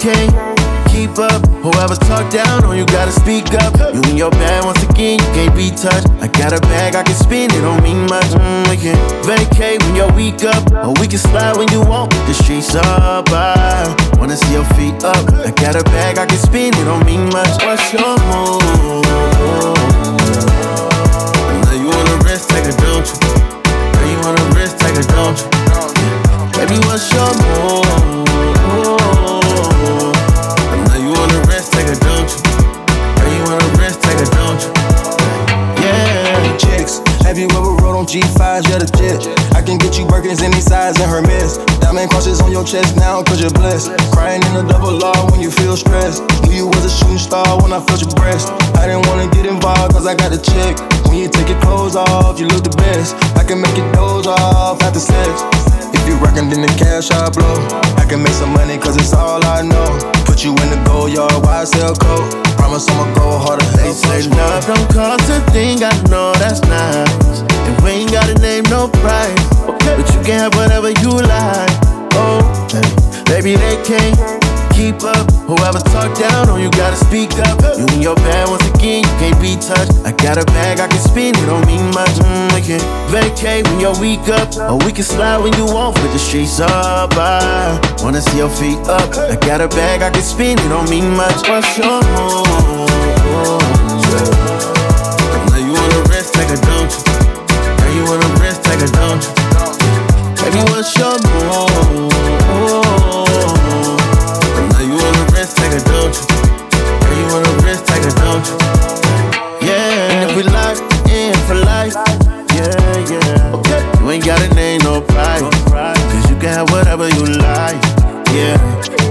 can't keep up. Whoever talk down on you gotta speak up. You and your bad once again, you can't be touched. I got a bag, I can spend it, don't mean much. Mm, we can vacate when you're weak up, or we can slide when you want. The streets up, I wanna see your feet up. I got a bag, I can spend it, don't mean much. What's your move? I can get you Birkins any size and Hermes. Diamond crosses on your chest now, cause you're blessed. Crying in a double R when you feel stressed. Knew you was a shooting star when I felt your breast. I didn't wanna get involved cause I got a check. When you take your clothes off, you look the best. I can make you doze off after sex. If you rockin', then the cash I blow. I can make some money cause it's all I know. Put you in the Goyard, why sell coat? Promise I'ma go harder. They say love don't cost a thing, I know that's nice. And we ain't gotta name no price. Can have whatever you like. Oh, baby, they can't keep up. Whoever talk down on you gotta speak up. You and your bad once again, you can't be touched. I got a bag, I can spin, it, don't mean much. Mm, we can vacate when you're weak up, or we can slide when you want. With the streets up, I wanna see your feet up. I got a bag, I can spin, it, don't mean much. What's your move?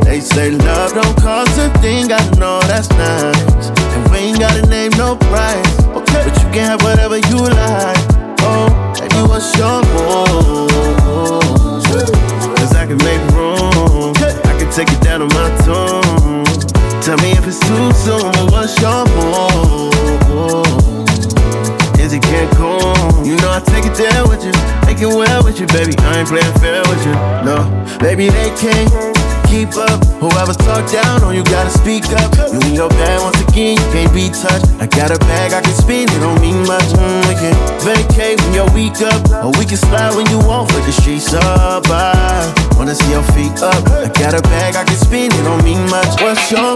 They say love don't cost a thing, I know that's nice. And we ain't gotta name no price, okay. But you can have whatever you like oh, baby, what's your move? Cause I can make room, I can take it down to my tune. Tell me if it's too soon, but what's your move? Is it Cancun? You know I take it there with you, make it well with you, baby. I ain't playing fair with you, no. Baby, they can't keep up. Whoever talk down on you gotta speak up. You and your bad once again, you can't be touched. I got a bag, I can spend it, don't mean much. Mm, we can vacate when you're weak up, or we can slide when you want. But the streets up, I wanna see your feet up. I got a bag, I can spend it, don't mean much. What's your